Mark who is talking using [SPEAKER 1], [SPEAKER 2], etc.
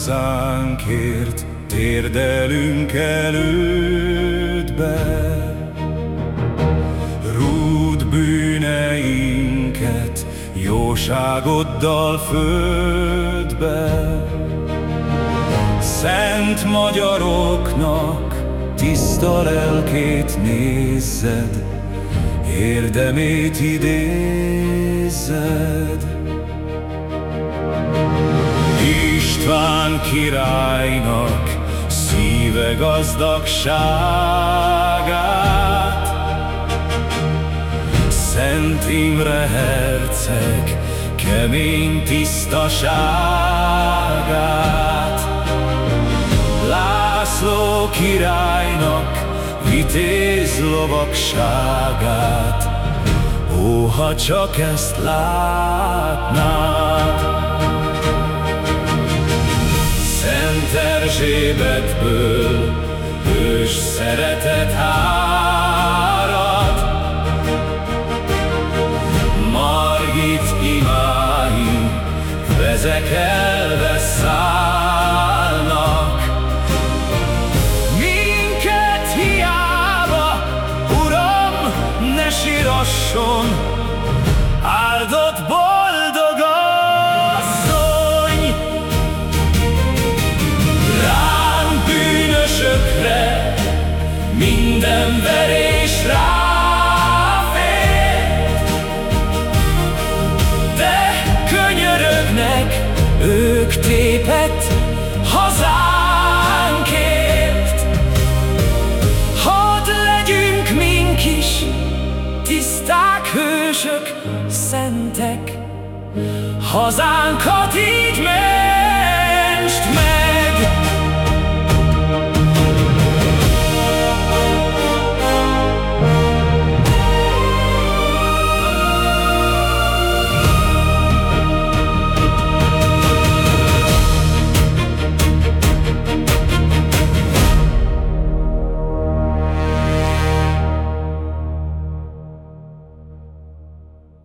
[SPEAKER 1] hazánkért térdelünk elődbe. Rúd bűneinket jóságoddal földbe. Szent magyaroknak tiszta lelkét nézzed, érdemét idézzed. István királynak szíve gazdagságát, Szent Imre herceg kemény tisztaságát, László királynak vitéz lovagságát, Ó, ha csak ezt látnád! Erzsébetből ős szeretet árad. Margit imáim vezekelve szállnak. Minket hiába, Uram, ne sírasson, hősök, szentek, hazánkat így mentsd meg.